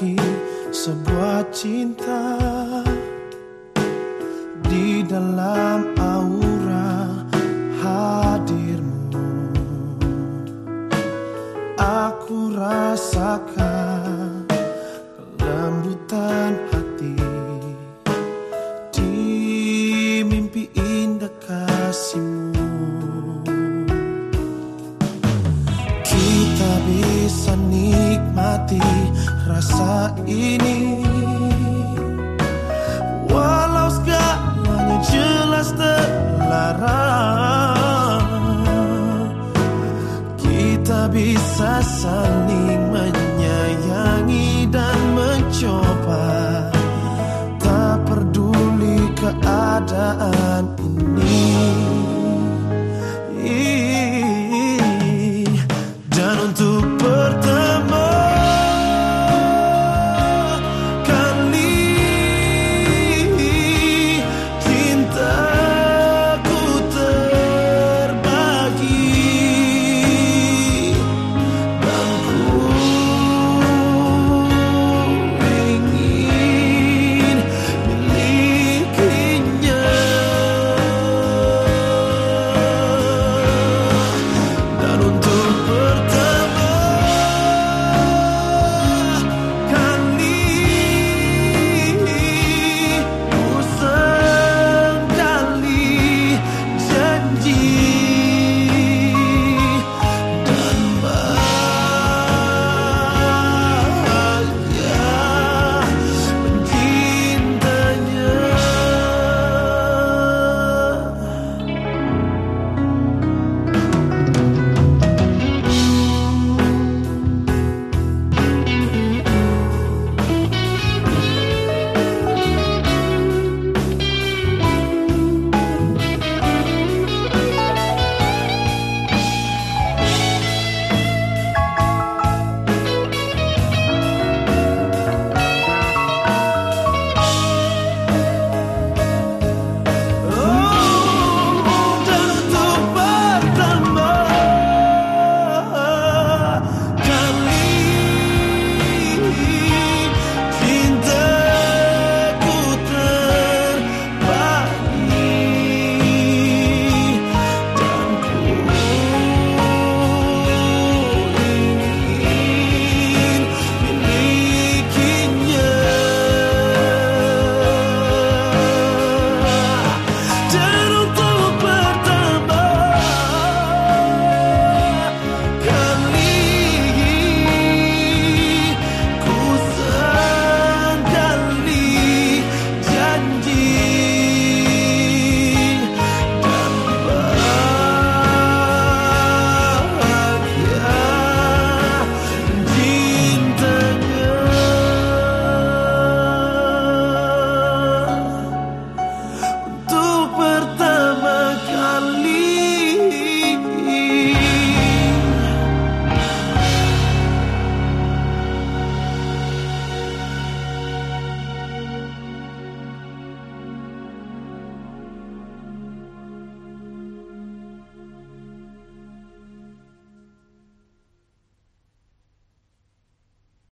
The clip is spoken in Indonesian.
lagi sebuah cinta di dalam aura hadirmu. Aku rasakan kelembutan hati di mimpi indah kasihmu. Kita bisa nikmati rasa ini. Walau segalanya jelas terlarang Kita bisa saling menyayangi dan mencoba. Tak peduli keadaan